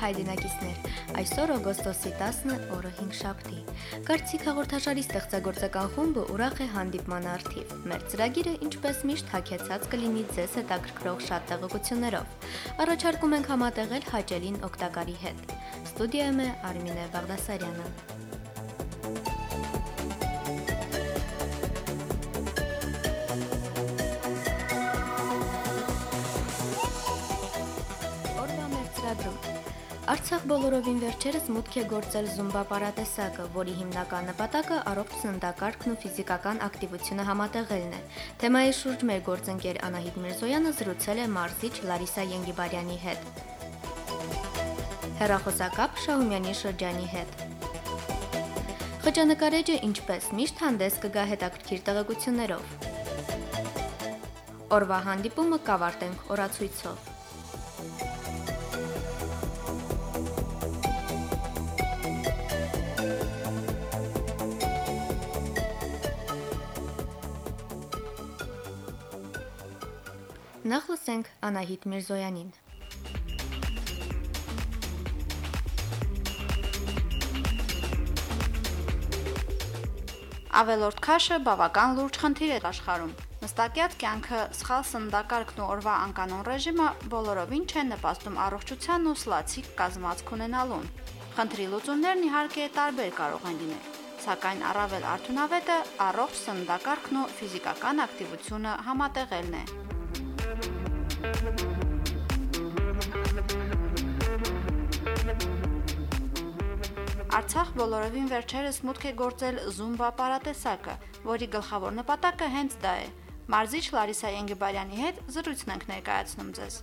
Հայրենակիցներ։ Այսօր օգոստոսի 10-ը օրը 5 շաբթի։ Կարծիք հաղորդաշարի ստեղծագործական խումբը ուրախ է հանդիպման արդիվ։ Մեր ծրագիրը ինչպես միշտ հագեցած կլինի ձեզ հետաքրքրող շատ տեղեկություններով։ Առաջարկում ենք համատեղել հաճելին օգտակարի հետ։ Ստուդիայում է Արմինե Բաղդասարյանը։ բոլորովին վերջերս մուտք է գործել զումբա պարատեսակը, որի հիմնական նպատակը առողջ սննդակարգն ու ֆիզիկական ակտիվությունը համատեղելն է։ Թեմայի շուրջ մեր գործընկեր Անահիտ Միրզոյանը զրուցել է մարզիչ Լարիսա Յենգիբարյանի հետ։ Հերախոսակապ Շահումյանի շրջանի հետ։ Խճանկարեջը ինչպես միշտ հանդես կգա հետաքրքիր տեղեկություններով։ Օրվա հանդիպումը կավարտենք օրացույցով։ Նախ լսենք Անահիտ Միրզոյանին։ Ավելորդ քաշը բավական լուրջ խնդիր է աշխարհում։ Նստակյատ կյանքը, սխալ սննդակարգն ու օրվա անկանոն ռեժիմը բոլորովին չեն նպաստում առողջության ու սլացիկ կազմվածք ունենալուն։ Խնդրի լուծումներն իհարկե տարբեր կարող են լինել, սակայն առավել արդյունավետը առողջ սննդակարգն ու ֆիզիկական ակտիվությունը համատեղելն է։ Արցախ բոլորովին վերջերս մուտք է գործել Զումբա պարատեսակը, որի գլխավոր նպատակը հենց դա է։ Մարզիչ Լարիսա Յենգիբարյանի հետ զրույցն ենք ներկայացնում ձեզ։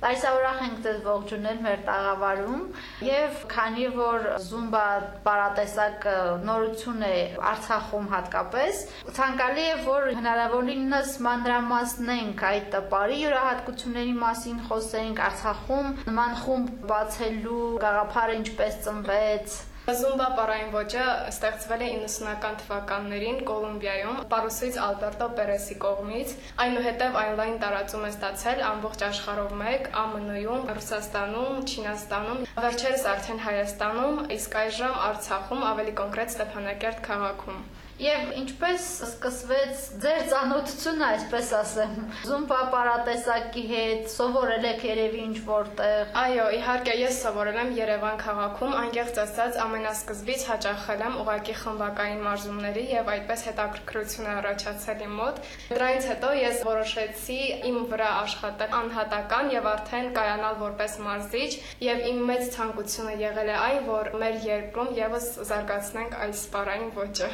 Լարիսա ուրախ ենք ձեզ ողջունել մեր տաղավարում եւ քանի որ Զումբա պարատեսակ նորություն է Արցախում հատկապես ցանկալի է որ հնարավորինս մանրամասնենք այդ տարի յուրահատկությունների մասին խոսենք Արցախում նման խումբ բացելու գաղափարը ինչպես ծնվեց Զումբա պարային ոճը ստեղծվել է 90-ական թվականներին Կոլումբիայում Պարուսից Ալբերտո Պերեսի կողմից, այնուհետև on-line տարածում է ստացել ամբողջ աշխարհով մեկ, ԱՄՆ-ում, Ռուսաստանում, Չինաստանում, վերջերս արդեն Հայաստանում, իսկ այժմ Արցախում, ավելի կոնկրետ Ստեփանակերտ քաղաքում։ Եվ ինչպես սկսվեց ձեր ծանոթությունը, այսպես ասեմ, Զումբա պարատեսակի հետ, սովորել եք երևի ինչ որտեղ։ Այո, իհարկե ես սովորել եմ Երևան քաղաքում, անկեղծ ասած ամենասկզբից հաճախել եմ ուղակի խմբակային մարզումների եւ այդպես հետաքրքրություն առաջացել իմ մոտ։ Դրանից հետո ես որոշեցի իմ վրա աշխատել անհատական եւ արդեն կայանալ որպես մարզիչ եւ իմ մեծ ցանկությունը եղել է այն, որ մեր երկրում եւս զարգացնենք այս սպարային ոճը։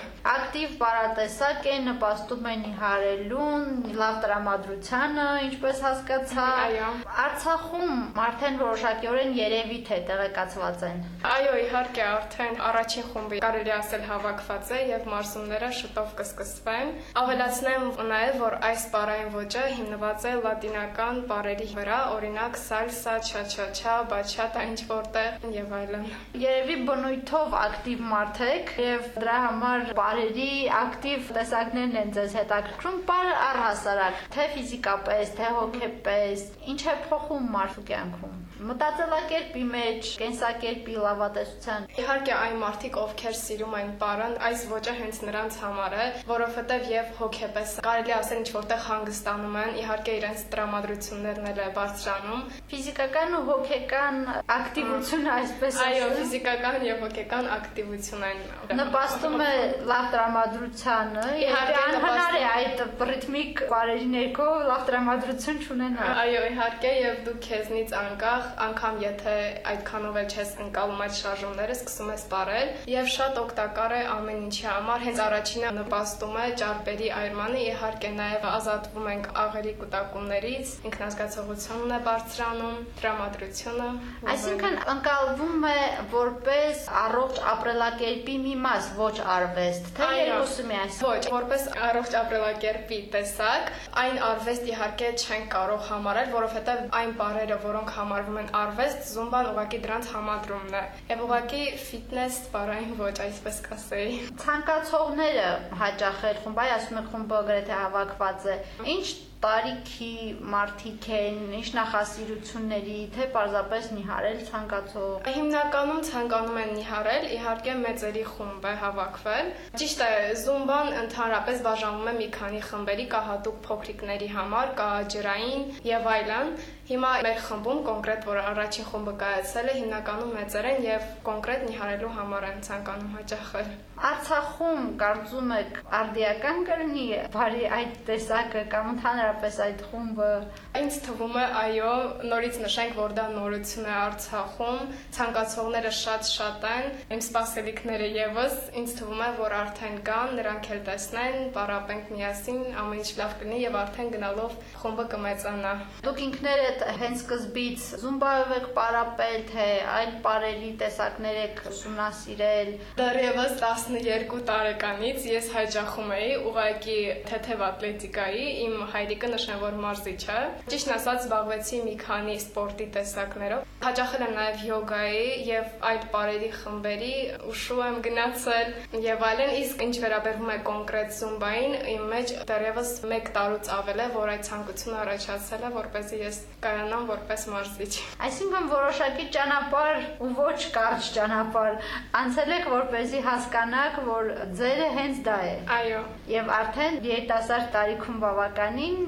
Ակտիվ պարատեսակ է նպաստում են իհարելուն, լավ տրամադրությանը, ինչպես հասկացա։ Այո։ Արցախում արդեն որոշակիորեն երևի թե տեղեկացված են։ Այո, իհարկե, արդեն առաջին խումբը կարելի ասել հավաքված է եւ մարզումները շուտով կսկսվեն։ Ավելացնեմ նաեւ, որ այս պարային ոճը հիմնված է լատինական պարերի վրա, օրինակ սալսա, չաչաչա, բաչատա, ինչ որտեղ եւ այլն։ Երևի բնույթով ակտիվ մարդ եք եւ դրա համար բարերի ակտիվ տեսակներն են ձեզ հետաքրքրում, բար առհասարակ, թե ֆիզիկապես, թե հոգեպես, ինչ է փոխում մարդու կյանքում մտածելակերպի մեջ, կենսակերպի լավատեսության։ Իհարկե այն մարդիկ, ովքեր սիրում են պարան, այս ոճը հենց նրանց համար է, որովհետև եւ հոգեպես կարելի ասել ինչ որտեղ հանգստանում են, իհարկե իրենց տրամադրություններն էլ է բարձրանում։ Ֆիզիկական ու հոգեկան ակտիվությունը այսպես Այո, ֆիզիկական եւ հոգեկան ակտիվություն են։ Նպաստում է լավ տրամադրությանը, Իհարկե, անհնար է այդ ռիթմիկ բարերի ներքո լավ տրամադրություն չունենալ։ Այո, իհարկե եւ դու քեզնից անկախ, անգամ եթե այդքանով էլ չես ընկալում այդ շարժումները, սկսում ես ապարել եւ շատ օգտակար է ամեն ինչի համար։ Հենց առաջինը նպաստում է ճարպերի այրմանը, իհարկե նաեւ ազատվում ենք աղերի կուտակումներից, ինքնազգացողությունն է բարձրանում, տրամադրությունը։ Այսինքն ընկալվում է որպես առողջ ապրելակերպի մի մաս, ոչ արվեստ, թե երկուսը միասին։ Ոչ, որպես առողջ ապրելակերպի տեսակ, այն արվեստ իհարկե չեն կարող համարել, որովհետև այն բարերը, որոնք համարվում դառնում են արվեստ, զումբան ուղղակի դրանց համադրումն է։ Եվ ուղղակի ֆիթնես բառային ոչ, այսպես կասեի։ Ցանկացողները հաճախ էլ խումբ, այ ասում եք խումբը գրեթե հավաքված է։ Ինչ տարիքի մարդիկ են, ինչ նախասիրությունների, թե պարզապես նիհարել ցանկացող։ Հիմնականում ցանկանում են նիհարել, իհարկե մեծերի խումբ է հավաքվել։ Ճիշտ է, զումբան ընդհանրապես բաժանվում է մի քանի խմբերի, կա հատուկ փոքրիկների համար, կա ջրային եւ այլն։ Հիմա մեր խմբում կոնկրետ, որ առաջին խումբը կայացել է, հիմնականում մեծեր են եւ կոնկրետ նիհարելու համար են ցանկանում հաճախել։ Արցախում կարծում եք արդիական կլինի բարի այդ տեսակը կամ ընդհանրապես այդ խումբը Ինձ թվում է, այո, նորից նշենք, որ դա նորություն է Արցախում, ցանկացողները շատ-շատ են, իմ սպասելիքները եւս, ինձ թվում է, որ արդեն կան, նրանք էլ տեսնեն, պարապենք միասին, ամեն ինչ լավ կլինի եւ արդեն գնալով խումբը կմեծանա։ Դուք ինքներդ հենց սկզբից զումբայով եք պարապել, թե այլ պարերի տեսակներ եք ուսումնասիրել։ Դեռևս 12 տարեկանից ես հաճախում էի ուղակի թեթև ատլետիկայի, իմ հայրիկը նշան որ մարզիչ է։ Ճիշտ ասած զբաղվեցի մի քանի սպորտի տեսակներով։ Հաճախել եմ նաև յոգայի եւ այլ բարերի խմբերի, ուշու եմ գնացել եւ այլն, իսկ ինչ վերաբերվում է կոնկրետ զումբային, իմ մեջ դեռևս 1 տարուց ավել է, որ այդ ցանկությունը առաջացել է, որպեսզի ես կայանամ որպես մարզիչ։ Այսինքն որոշակի ճանապարհ ու ոչ կարճ ճանապարհ անցել եք, որպեսզի հասկանաք, որ ձերը հենց դա է։ Այո։ Եվ արդեն երիտասարդ տարիքում բավականին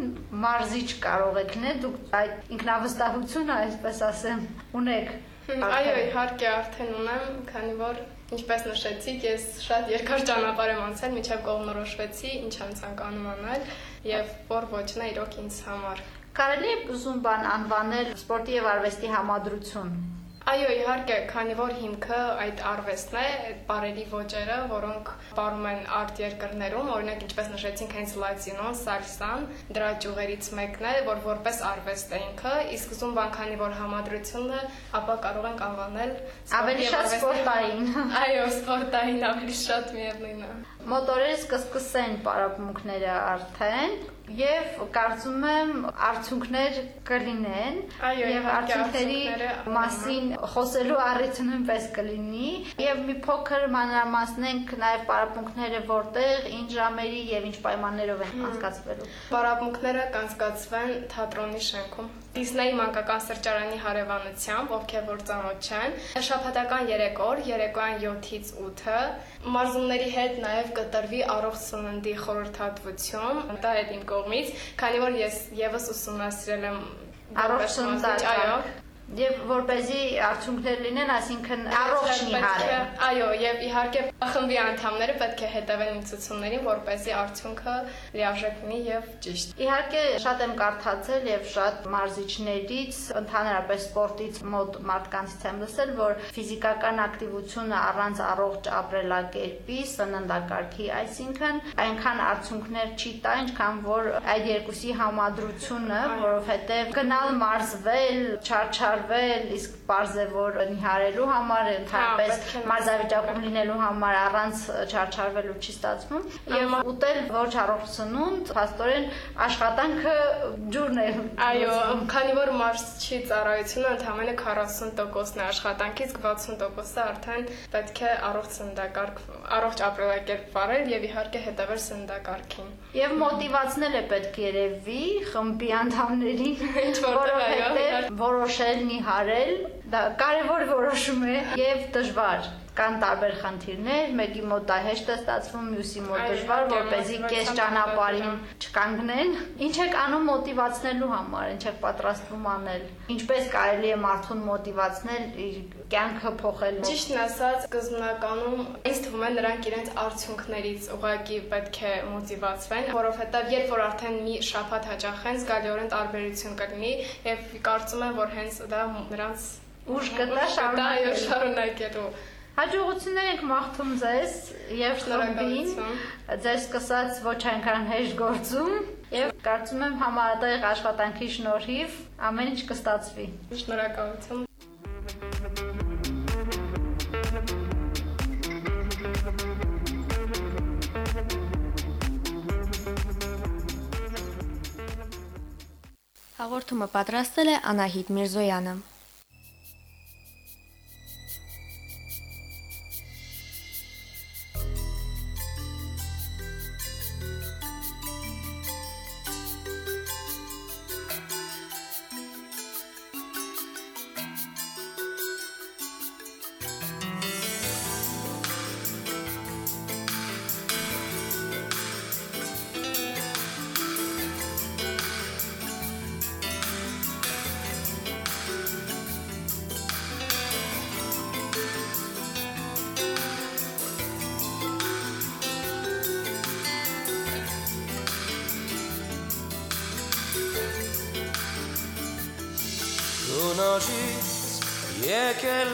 մարզիչ կարող եք լինել, դուք այդ ինքնավստահությունը, այսպես ասեմ, ունեք։ Այո, իհարկե արդեն ունեմ, քանի որ Ինչպես նշեցիք, ես շատ երկար ճանապարհ եմ անցել, միջև կողմնորոշվեցի, ինչ եմ ցանկանում անել եւ որ ոչն է իրոք ինձ համար։ Կարելի է զումբան անվանել սպորտի եւ արվեստի համադրություն։ Այո, իհարկե, քանի որ հիմքը այդ արվեստն է, այդ բարերի ոճերը, որոնք ապարում են արտ երկրներում, օրինակ ինչպես նշեցինք, հենց լատինոն, սալսան, դրա ճյուղերից մեկն է, որ որպես արվեստ է ինքը, իսկ զումբան քանի որ համադրությունն է, ապա կարող ենք անվանել ավելի շատ սպորտային։ Այո, սպորտային ավելի շատ միևնույնն է։ Մոտորերս կսկսեն պարապմունքները արդեն եւ կարծում եմ արդյունքներ կլինեն եւ արդյունքների մասին խոսելու առիթը նույնպես կլինի եւ մի փոքր մանրամասնենք նաեւ պարապմունքները որտեղ ինչ ժամերի եւ ինչ պայմաններով են անցկացվելու պարապմունքները կանցկացվեն թատրոնի շենքում Դիսնեյ մանկական սրճարանի հարևանությամբ, ովքեր որ ծանոթ չեն, շաբաթական 3 օր, երեկոյան 7-ից 8-ը մարզումների հետ նաև կտրվի առողջ սննդի խորհրդատվություն, դա է իմ կողմից, քանի որ ես եւս ուսումնասիրել եմ առողջ սննդի, այո, Եվ որ เป զի արդյունքներ լինեն, այսինքն առողջ նիհարեն։ Այո, եւ իհարկե խմբի անդամները պետք է հետևեն իմ ցուցումներին, որ เป զի արդյունքը լիարժեք լինի եւ ճիշտ։ Իհարկե շատ եմ կարդացել եւ շատ մարզիչներից, ընդհանրապես սպորտից մոտ մարդկանցից եմ լսել, որ ֆիզիկական ակտիվությունը առանց առողջ ապրելակերպի, սննդակարգի, այսինքն այնքան արդյունքներ չի տա, ինչքան որ այդ երկուսի համադրությունը, որովհետեւ գնալ մարզվել, չարչար վարվել, իսկ որ նիհարելու համար, ընդհանրապես հա, մարզավիճակում լինելու համար առանց չարչարվելու չի ստացվում։ Եվ ուտել ոչ առողջ սնունդ, փաստորեն աշխատանքը ջուրն է։ Այո, քանի որ մարզչի ծառայությունը ընդհանրապես 40%-ն է աշխատանքից, 60%-ը արդեն պետք է առողջ սննդակարգ, առողջ ապրելակերպ վարել եւ իհարկե հետևել սննդակարգին։ Եվ մոտիվացնել է պետք երևի խմբի անդամներին, ինչ որտեղ որոշել նիհարել, դա կարևոր որոշում է եւ դժվար կան տարբեր խնդիրներ, մեկի մոտ դա հեշտ է ստացվում, մյուսի մոտ դժվար, որպեսզի կես ճանապարհին չկանգնեն։ Ինչ եք անում մոտիվացնելու համար, ինչ եք պատրաստվում անել։ Ինչպես կարելի է մարդուն մոտիվացնել իր կյանքը փոխել։ Ճիշտն ասած, սկզբնականում ինձ թվում է նրանք իրենց արդյունքներից ուղակի պետք է մոտիվացվեն, որովհետև երբ որ արդեն մի շաբաթ հաճախեն, զգալիորեն տարբերություն կլինի եւ կարծում եմ, որ հենց դա նրանց ուժ կտա շարունակել։ շարունակելու Հաջողություններ ենք մաղթում ձեզ եւ շնորհակալին ձեր սկսած ոչ այնքան հեշտ գործում եւ կարծում եմ համատեղ աշխատանքի շնորհիվ ամեն ինչ կստացվի։ Շնորհակալություն։ Հաղորդումը պատրաստել է Անահիտ Միրզոյանը։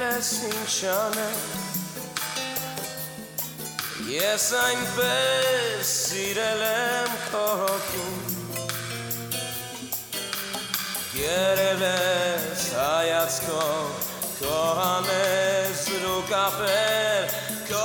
եկել ես ինչ անել Ես այնպես սիրել եմ քո հոգին Գերել ես հայացքով քո համես ու կապել քո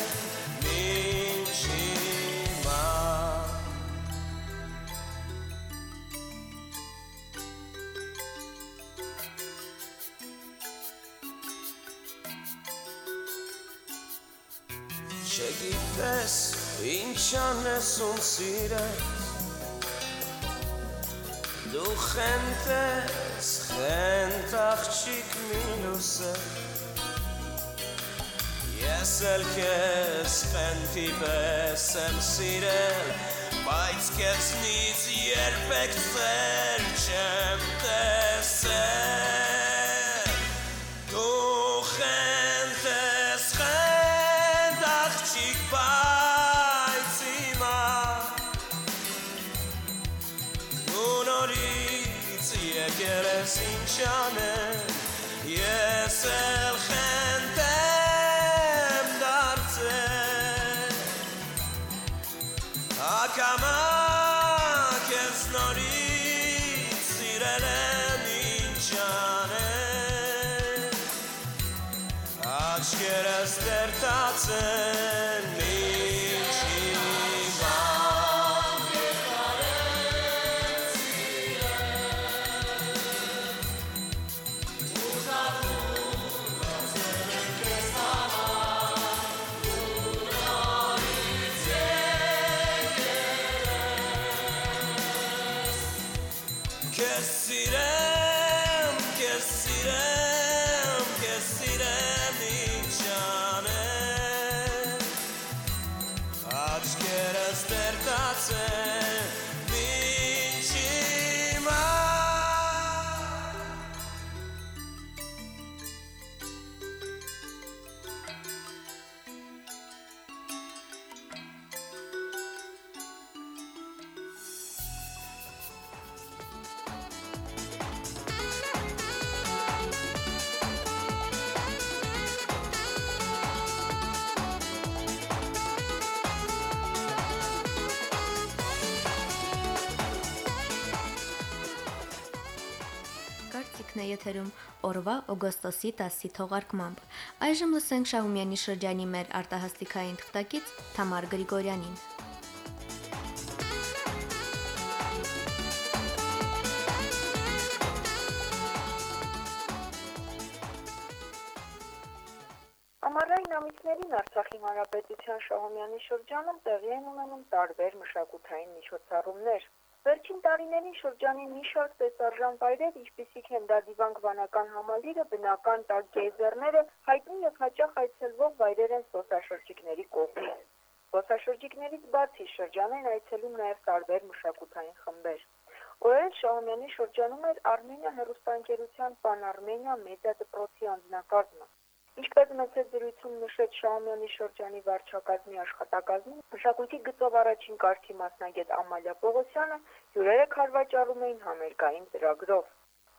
անես ում սիրես Դու խենտես, խենտ աղջիկ մինուսը Ես էլ քեզ խենտի պես եմ սիրել Բայց քեզնից երբեք ծեր չեմ տեսել է եթերում օրվա օգոստոսի 10-ի թողարկմամբ։ Այժմ լսենք Շահումյանի շրջանի մեր արտահասթիկային թղթակից Թամար Գրիգորյանին։ Ամառային ամիսներին Արցախի Հանրապետության Շահումյանի շրջանում տեղի են ունենում տարբեր մշակութային միջոցառումներ։ Վերջին տարիներին շրջանի մի շարք տեսարժան վայրեր, ինչպիսիք են Դադիվանք վանական համալիրը, բնական տակ գեյզերները, հայտնի եւ հաճախ այցելվող վայրեր են զբոսաշրջիկների կողմից։ Զբոսաշրջիկներից բացի շրջան են այցելում նաեւ տարբեր մշակութային խմբեր։ Օրեր Շահումյանի շրջանում էր Արմենիա հերոստանգերության Պան Արմենիա մեդիա դպրոցի անձնակազմը։ Ինչպես մեծ զրույցում նշեց Շահումյանի շրջանի վարչակազմի աշխատակազմում, մշակույթի գծով առաջին կարգի մասնագետ Ամալիա Պողոսյանը հյուրերը քարվաճառում էին համերգային ծրագրով։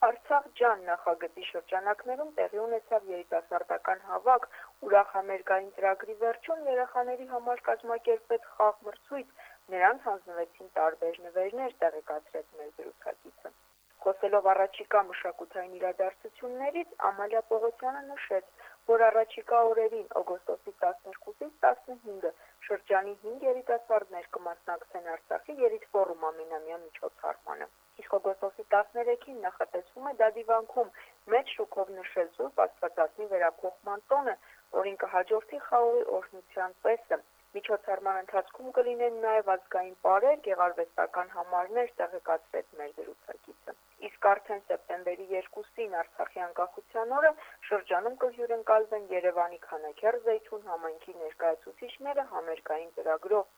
Արցախ ջան նախագծի շրջանակներում տեղի ունեցավ երիտասարդական հավաք, ուրախ համերգային ծրագրի վերջում երեխաների համար կազմակերպեց խաղ մրցույթ, նրանց հանձնվեցին տարբեր նվերներ, տեղեկացրեց մեր զրուցակիցը։ Խոսելով առաջիկա մշակութային իրադարձություններից, Ամալիա Պողոսյանը նշեց, որ առաջիկա օրերին օգոստոսի 12-ից 15-ը շրջանի 5 երիտասարդներ կմասնակցեն Արցախի երիտֆորում ամենամյա միջոցառմանը։ Իսկ օգոստոսի 13-ին նախատեսվում է Դադիվանքում մեծ շուկով նշել Սուրբ Աստվածածնի վերափոխման տոնը, որին կհաջորդի խաղողի օրհնության պեսը։ Միջոցառման ընթացքում կլինեն նաև ազգային պարեր, գեղարվեստական համարներ, տեղեկացրեց մեր զրուցակիցը։ Իսկ արդեն սեպտեմբերի 2-ին Արցախի անկախության օրը շրջանում կհյուրընկալվեն Երևանի Քանաքեռ Զեյթուն համայնքի ներկայացուցիչները համերգային ծրագրով։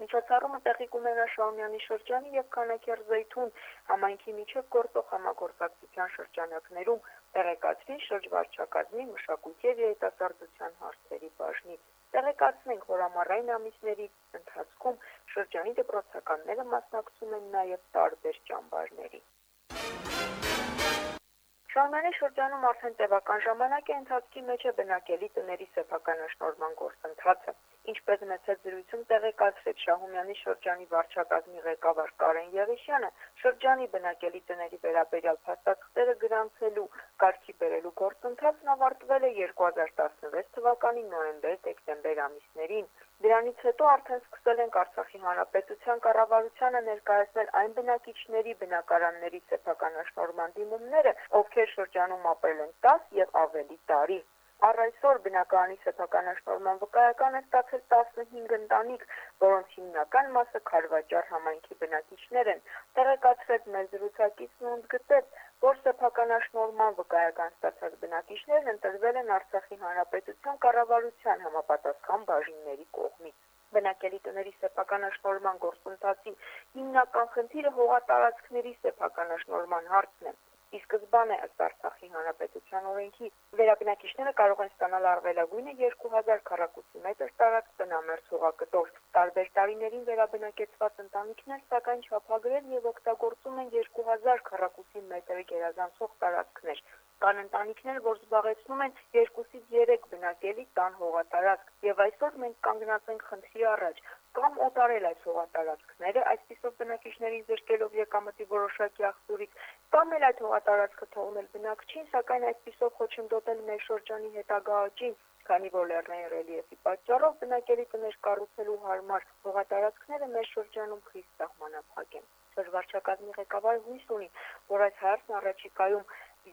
Միջոցառումը տեղի կունենա Շահումյանի շրջանի եւ Քանաքեռ Զեյթուն համայնքի միջև գործող համագործակցության շրջանակներում տեղեկացվի շրջվարչակազմի մշակույթի եւ երիտասարդության հարցերի բաժնի Տեղեկացնենք, որ ամառային ամիսների ընթացքում շրջանի դպրոցականները մասնակցում են նաև տարբեր ճամբարների։ Շահմյանի շրջանում արդեն տևական ժամանակ է ընթացքի մեջ է բնակելի տների սեփականաշնորհման գործընթացը։ Ինչպես մեծ զրույցում տեղեկացրեց Շահումյանի շրջանի վարչակազմի ղեկավար Կարեն Եղիշյանը, շրջանի բնակելի տների վերաբերյալ փաստաթղթերը գրանցելու, կարգի բերելու գործընթացն ավարտվել է 2016 թվականի նոյեմբեր-դեկտեմբեր ամիսներին։ Դրանից հետո արդեն սկսել ենք Արցախի Հանրապետության կառավարությանը ներկայացնել այն բնակիչների բնակարանների սեփականաշնորհման դիմումները, ովքեր շրջանում ապրել են 10 եւ ավելի տարի։ Առ այսօր բնակարանի սեփականաշնորհման վկայական է ստացել 15 ընտանիք, որոնց հիմնական մասը Խարվաճար համայնքի բնակիչներ են։ Տեղեկացրեց մեր զրուցակիցն ու ընդգծեց, որ սեփականաշնորհման վկայական ստացած բնակիչներն ընտրվել են Արցախի Հանրապետության կառավարության համապատասխան բաժինների կողմից։ Բնակելի տների սեփականաշնորհման գործընթացի հիմնական խնդիրը հողատարածքների սեփականաշնորհման հարցն է։ Ի սկզբանե ըստ Արցախի Հանրապետության օրենքի վերաբնակիչները կարող են ստանալ առավելագույնը 2000 քառակուսի մետր տարածք տնամերձ հողակտոր։ Տարբեր տարիներին վերաբնակեցված ընտանիքներ սակայն չափագրել եւ օգտագործում են 2000 քառակուսի մետր գերազանցող տարածքներ։ Կան ընտանիքներ, որ զբաղեցնում են 2-ից 3 բնակելի տան հողատարածք, եւ այսօր մենք կանգնած ենք խնդրի առաջ, կամ օտարել այս հողատարածքները, այսպիսով բնակիչներին զրկելով եկամտի որոշակի աղբյուրից, կամ էլ այդ հողատարածքը թողնել բնակչին, սակայն այսպիսով խոչընդոտել մեր շրջանի հետագա աճին, քանի որ լեռնային ռելիեֆի պատճառով բնակելի տներ կառուցելու հարմար հողատարածքները մեր շրջանում քիչ սահմանափակ են։ Շրջվարչակազմի ղեկավարը հույս ունի, որ այս հարցն առաջիկայում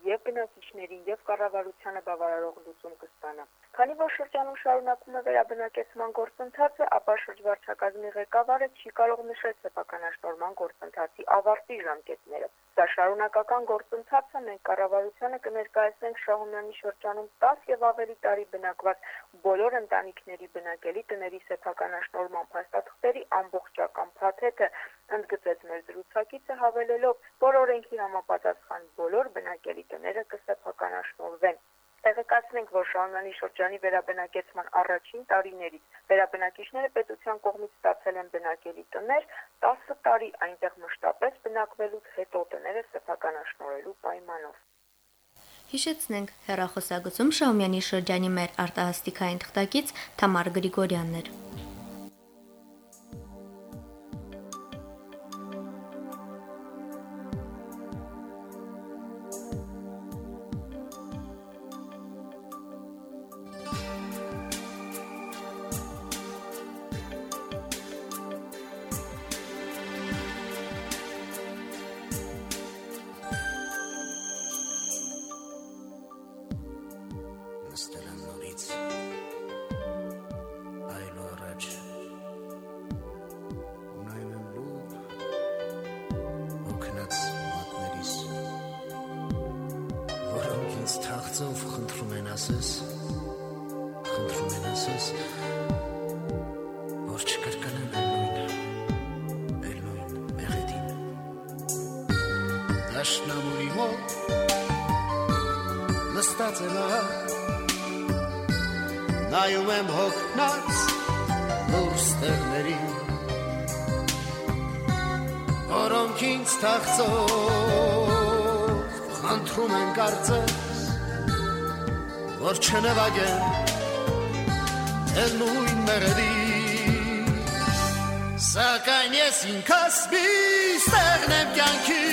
եւ բնակիչներին եւ կառավարությանը բավարարող լուծում կստանա։ Քանի որ շրջանում շարունակվում է վերաբնակեցման գործընթացը, ապա շրջվարչակազմի ղեկավարը չի կարող նշել սեփականաշնորհման գործընթացի ավարտի ժամկետները։ Սա շարունակական գործընթաց է, մենք կառավարությանը կներկայացնենք Շահումյանի շրջանում 10 եւ ավելի տարի բնակված բոլոր ընտանիքների բնակելի տների սեփականաշնորհման փաստաթղթերի ամբողջական փաթեթը, ընդգծեց մեր զրուցակիցը հավելելով, որ օրենքի համապատասխան բոլոր բնակելի տները կսեփականաշնորհվեն։ Տեղեկացնենք, որ Շահումյանի շրջանի վերաբնակեցման առաջին տարիներից վերաբնակիչները պետության կողմից ստացել են բնակելի տներ, 10 տարի այնտեղ մշտապես բնակվելուց հետո տները սեփականաշնորհելու պայմանով։ Հիշեցնենք, հերախոսագծում Շահումյանի շրջանի մեր արտահասթիկային թղթակից Թամար Գրիգորյանն էր։ ահա նայում եմ հոգնած լուրստերներին որոնք ինձ թաղծով խնդրում են կարծես որ չնվագեն էլ նույն մեղեդի Սակայն ես ինքս մի ստեղն եմ կյանքի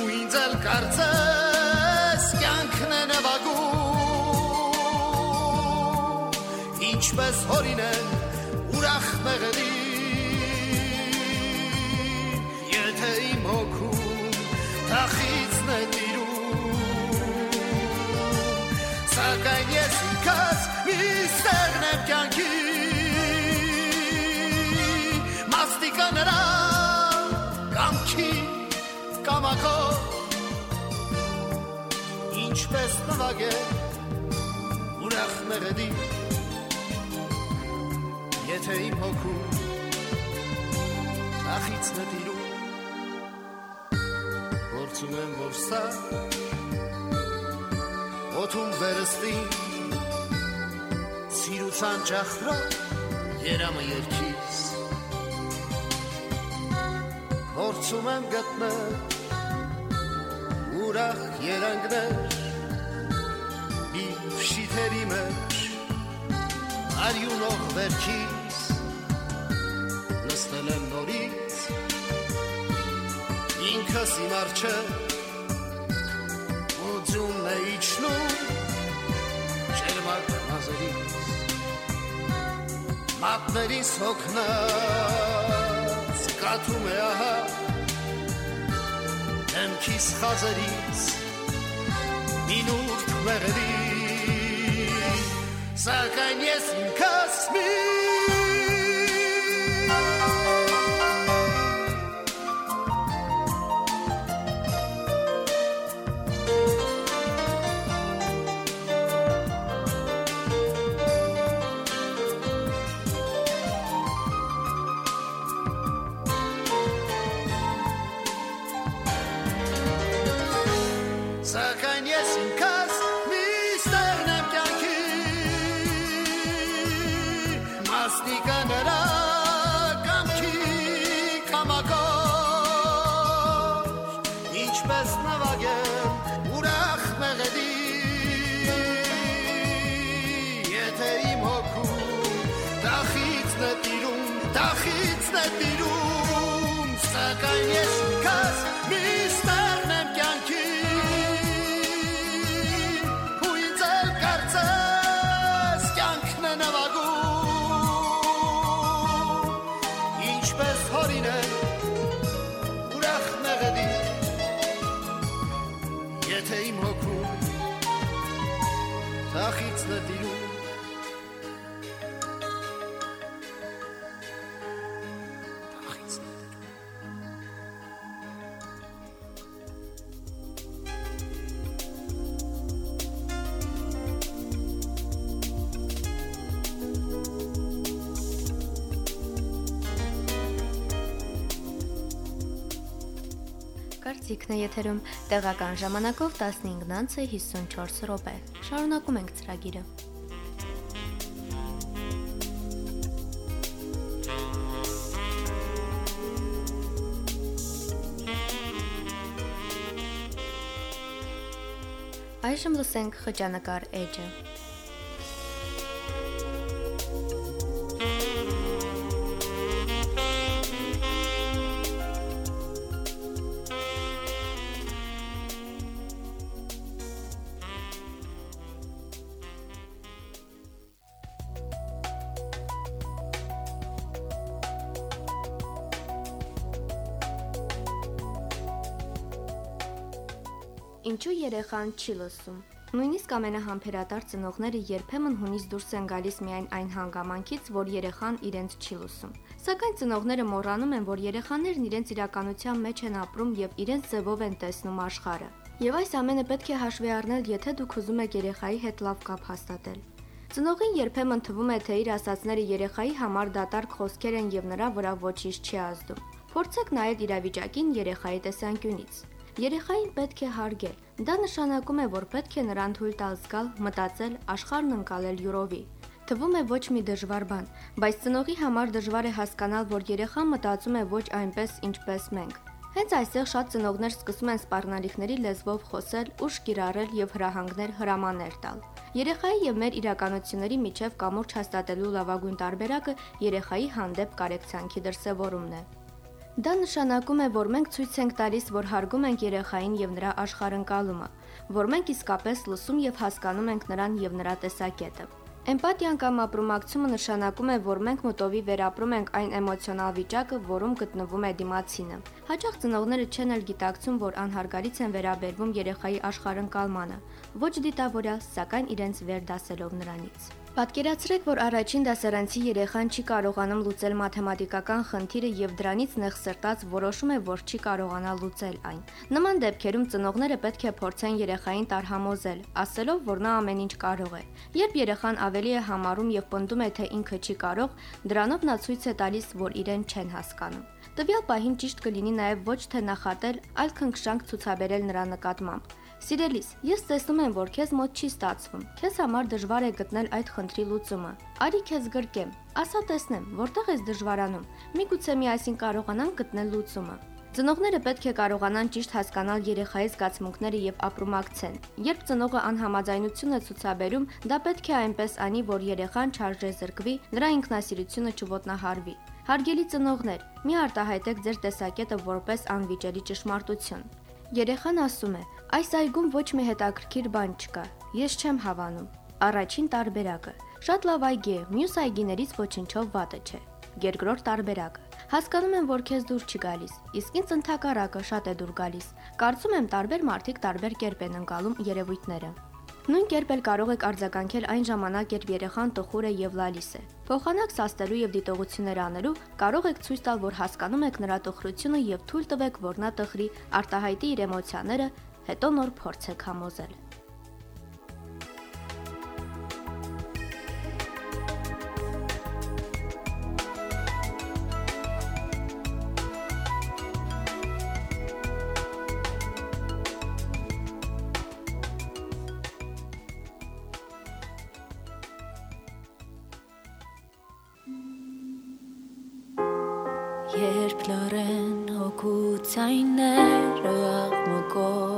ու ինձ էլ կարծես ինչպես հորին են ուրախ մեղեդի եթե իմ հոգում թախիցն է սակայն ես ինքս մի ստեղն եմ կյանքի Մաստիկա նրա կամքի կամակո Ինչպես նվագե ուրախ մեղեդի Եթե իմ հոգու Ախիցն է տիրում Որցում եմ որ սա Օթում վերստին Սիրուցան ճախրո երամը երկիս Որցում եմ գտնել ուրախ երանգներ Մի շիթերի մեջ արյունող վերքիս ինքս իմ արջը ու ձումն է իջնում ճերմակ մազերից մատներիս հոգնած կաթում է ահա դեմքիս խազերից մինուրդ մեղերի սակայն ես ինքս մի տախիցն է տիրում Սակայն ես ինքս միստերն եմ կյանքի ու ինձ էլ կարծես կյանքն է նվագում ինչպես հորին է ուրախ մեղեդի եթե իմ հոգում թախիցն է Կարծիքն է եթերում տեղական ժամանակով 15-ը 54 րոպե։ Շարունակում ենք ծրագիրը։ Այժմ լսենք խճանկար էջը։ երեխան չի լսում։ Նույնիսկ ամենահամբերատար ծնողները երբեմն հունից դուրս են գալիս միայն այն հանգամանքից, որ երեխան իրենց չի լսում։ Սակայն ծնողները մոռանում են, որ երեխաներն իրենց իրականության մեջ են ապրում եւ իրենց ձևով են տեսնում աշխարհը։ Եվ այս ամենը պետք է հաշվի առնել, եթե դուք ուզում եք երեխայի հետ լավ կապ հաստատել։ Ծնողին երբեմն թվում է, թե իր ասացները երեխայի համար դատարկ խոսքեր են եւ նրա վրա ոչինչ չի ազդում։ Փորձեք նայել իրավիճակին երեխայի տեսանկյունից։ Երեխային պետք է հարգել։ Դա նշանակում է, որ պետք է նրան թույլ տալ զգալ, մտածել, աշխարհն ընկալել յուրովի։ Թվում է ոչ մի դժվար բան, բայց ծնողի համար դժվար է հասկանալ, որ երեխան մտածում է ոչ այնպես, ինչպես մենք։ Հենց այստեղ շատ ծնողներ սկսում են սպառնալիքների լեզվով խոսել, ուշ կիրառել եւ հրահանգներ հրամաներ տալ։ Երեխայի եւ մեր իրականությունների միջև կամուրջ հաստատելու լավագույն տարբերակը երեխայի հանդեպ կարեկցանքի դրսևորումն է։ Դա նշանակում է, որ մենք ցույց ենք տալիս, որ հարգում ենք երեխային եւ նրա աշխարհընկալումը, որ մենք իսկապես լսում եւ հասկանում ենք նրան եւ նրա տեսակետը։ Էմպաթիան կամ ապրումակցումը նշանակում է, որ մենք մտովի վերապրում ենք այն էմոցիոնալ վիճակը, որում գտնվում է դիմացինը։ Հաճախ ծնողները չեն էլ գիտակցում, որ անհարգալից են վերաբերվում երեխայի աշխարհընկալմանը, ոչ դիտավորյալ, սակայն իրենց վերդասելով նրանից։ Պատկերացրեք, որ առաջին դասարանցի երեխան չի կարողանում լուծել մաթեմատիկական խնդիրը եւ դրանից նեղսրտած որոշում է, որ չի կարողանա լուծել այն։ Նման դեպքերում ծնողները պետք է փորձեն երեխային տարհամոզել, ասելով, որ նա ամեն ինչ կարող է։ Երբ երեխան ավելի է համառում եւ պնդում է, թե ինքը չի կարող, դրանով նա ցույց է տալիս, որ իրեն չեն հասկանում։ Տվյալ պահին ճիշտ կլինի նաև ոչ թե նախատել, այլ քնքշանք ցուցաբերել նրա նկատմամբ։ Սիրելիս, ես տեսնում եմ, որ քեզ մոտ չի ստացվում։ Քեզ համար դժվար է գտնել այդ խնդրի լուծումը։ Արի քեզ գրկեմ։ Ասա տեսնեմ, որտեղ ես դժվարանում։ Միգուցե միասին կարողանանք գտնել լուծումը։ Ծնողները պետք է կարողանան ճիշտ հասկանալ երեխայի զգացմունքները եւ ապրումակցեն։ Երբ ծնողը անհամաձայնություն է ցուցաբերում, դա պետք է այնպես անի, որ երեխան չարժե զրկվի, նրա ինքնասիրությունը չոտնահարվի։ Հարգելի ծնողներ, մի արտահայտեք ձեր տեսակետը որպես անվիճելի ճշմարտություն։ Երեխան ասում է. «Այս այգում ոչ մի հետաքրքիր բան չկա։ Ես չեմ հավանում»։ Առաջին տարբերակը. Շատ լավ այգի է, մյուս այգիներից ոչնչով վատը չէ։ Երկրորդ տարբերակը. Հասկանում եմ, որ քեզ դուր չի գալիս, իսկ ինձ ընդհակառակը շատ է դուր գալիս։ Կարծում եմ տարբեր մարդիկ տարբեր կերպ են ընկալում երևույթները։ Նույն կերպ էլ կարող եք արձագանքել այն ժամանակ, երբ երեխան տխուր է եւ լալիս է։ Փոխանակ սաստելու եւ դիտողություններ անելու կարող եք ցույց տալ, որ հասկանում եք նրա տխրությունը եւ թույլ տվեք, որ նա տխրի, արտահայտի իր էմոցիաները, հետո նոր փորձեք համոզել։ Երբ լռեն հոգուց այնները աղմկոտ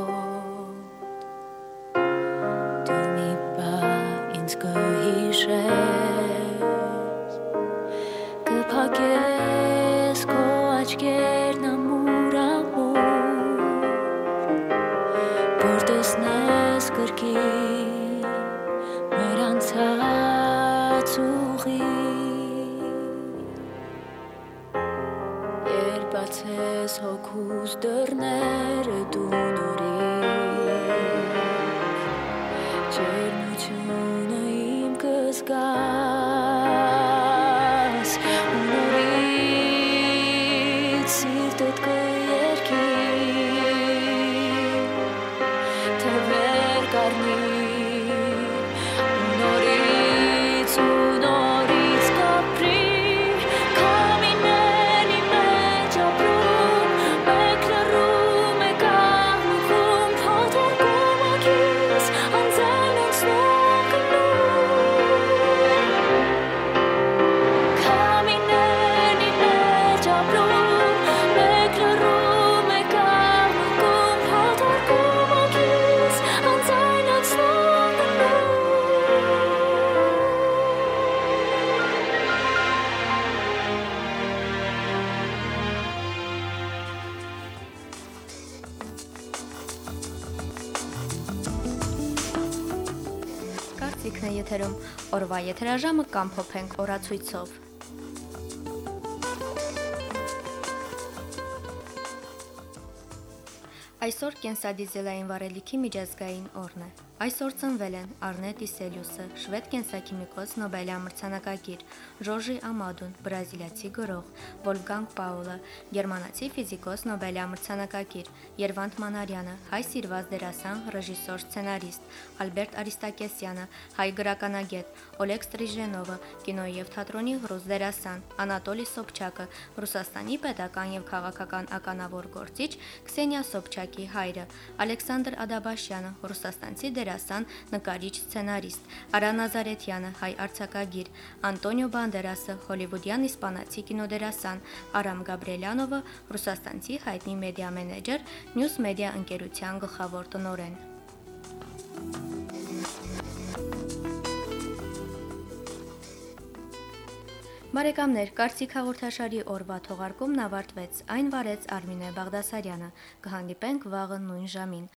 Օրվա եթերաժամը կամ փոփենք օրացույցով։ Այսօր կենսադիզելային վառելիքի միջազգային օրն է։ Այսօր ծնվել են Արնե Տիսելյուսը, շվեդ կենսաքիմիկոս Նոբելյան մրցանակակիր, Ժորժի Ամադուն, բրազիլիացի գրող, Վոլֆգանգ Պաուլը, գերմանացի ֆիզիկոս Նոբելյան մրցանակակիր, Երվանդ Մանարյանը, հայ սիրված դերասան, ռեժիսոր, սցենարիստ, Ալբերտ Արիստակեսյանը, հայ գրականագետ, Օլեգ Ստրիժենովը, կինոյի եւ թատրոնի ռուս դերասան, Անատոլի Սոբչակը, Ռուսաստանի պետական եւ քաղաքական ականավոր գործիչ Քսենիա Սոբչակի հայրը, Ալեքսանդր Ադաբաշյանը, ռուսաստանցի դերասան, նկարիչ, սցենարիստ, Արա Նազարեթյանը, հայ արձակագիր, Անտոնիո Բանդերասը, հոլիվուդյան իսպանացի կինոդերասան, Արամ Գաբրելյանովը, ռուսաստանցի հայտնի մեդիա մենեջեր, News Media ընկերության գլխավոր տնօրեն։ Բարեկամներ, Կարծիք հաղորդաշարի օրվա թողարկումն ավարտվեց։ Այն վարեց Արմինե Բաղդասարյանը։ Կհանդիպենք վաղը նույն ժամին։